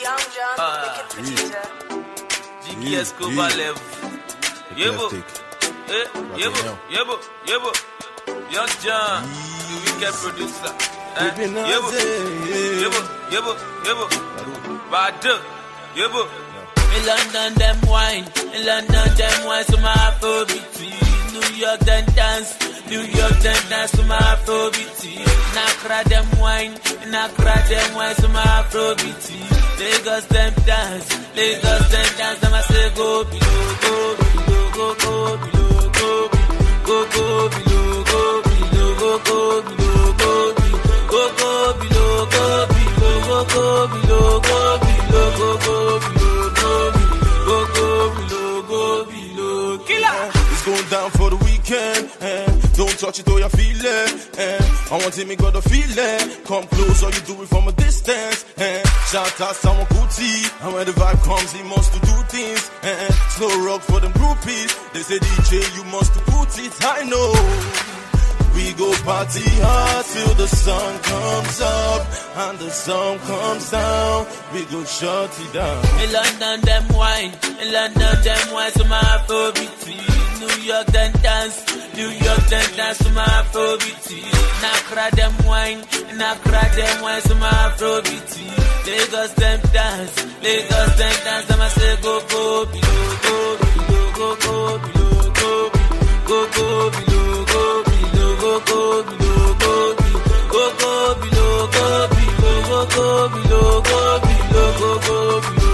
Young John, Ah, the wicked producer. Jiggy Escobar level. Yebo. Eh, yebo, yebo, yebo. Young John, the wicked producer. Eh, yebo, yebo, yebo, yebo. Badu, yebo. In London, them wine. In London, them wine to my Afrobeat. New York, then dance. New York, then to my Afrobeat. In Accra, them wine. In Accra, them wine to my Afrobeat. Lagos, them dance. Lagos, them dance. Them I say go below, go below, go, go below, go go, go below, go below, go, go below, go go, go below, go below, go, go below, go below, go, go below, go below, go below, go below. Killer. It's going down for the weekend. Touch it though you feel it. Eh. I want to make God to feel it. Come close or you do it from a distance. Eh. Shout out someone Gucci. And when the vibe comes, he must do things. Eh. Slow rock for them groupies. They say DJ, you must put it. I know. We go party hard till the sun comes up and the sun comes down. We go shut it down. In London, them wine. In London, them wine to my Afrobeat. New York, then dance to my Afrobeat. In Accra, them wine. In Accra, them wine to my Afrobeat. Lagos, them dance. Lagos, them dance. I say go, go, below, go, below, go, go, below, go, go, go, below, go, below, go, go, below, go, go, go, below, go, below, go, go, below, go, below, go, go, below,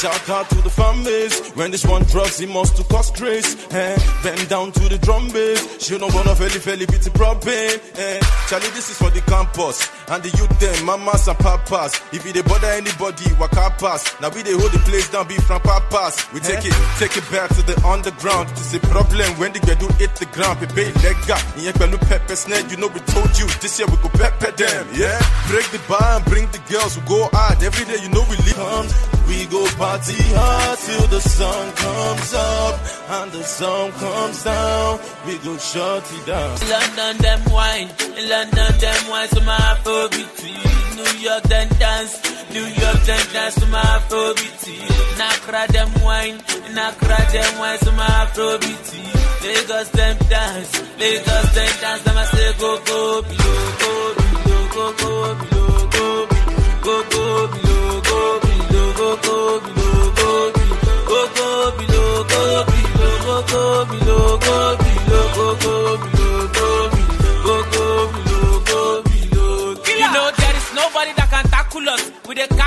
Shout out to the fan base. When this one drops, he must to cause grace. Eh. Bend down to the drum bass. She don't wanna felly felly beat the propane. Eh. Charlie, this is for the campus. And the youth them, mamas and papas. If it dey bother anybody, waka pass. Now we they hold the place down, be from papas. We take it, take it back to the underground. It's a problem when the do hit the ground. Pepe lega, in your pelu pepper snake. You know we told you this year we go pepper them. Yeah, break the bar and bring the girls. We go hard every day. You know we leave. We go party hard till the sun comes up and the sun comes down. We go shut it down. London, them wine. London, them wine so my Afrobeat. New York, them dance. New York, them dance to my Afrobeat. In Accra, them wine. In Accra, them wine to my Afrobeat. Lagos, them dance. Lagos, them dance. Them I say go, go, below, go, below, go, go, below,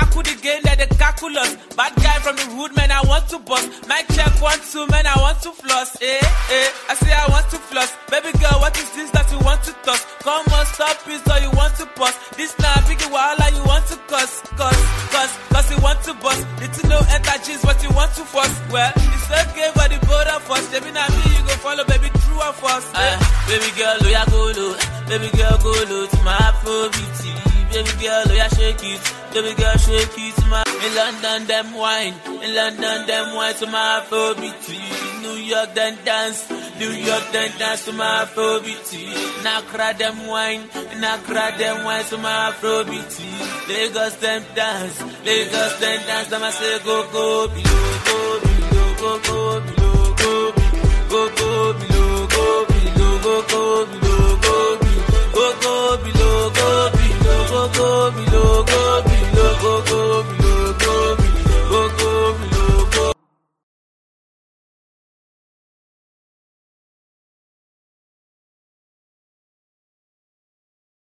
Cackle the game, that they cackle us. Bad guy from the hood, man, I want to bust. Mic check one two, man, I want to floss. Eh, eh, I say I want to floss. Baby girl, what is this that you want to toss? Come on, stop it, so you want to bust. This now big wahala, you want to cuss, cuss, cuss, cause you want to bust. Little no enter jeans, what you want to fuss. Well, it's okay, but the both of us. Baby, now me, you go follow, baby, true or false. Eh, baby girl, oh yeah, go low. Baby girl, go low to my Afrobeat. Baby girl, oh yeah, shake it. Baby girl, shake it my. In London, them wine. In London, them wine to my Afrobeat. New York, then dance. New York, then dance to my Afrobeat. In Accra, them wine. In Accra, them wine to my Afrobeat. Lagos, them dance. Lagos, then dance. Them I say go, go, below,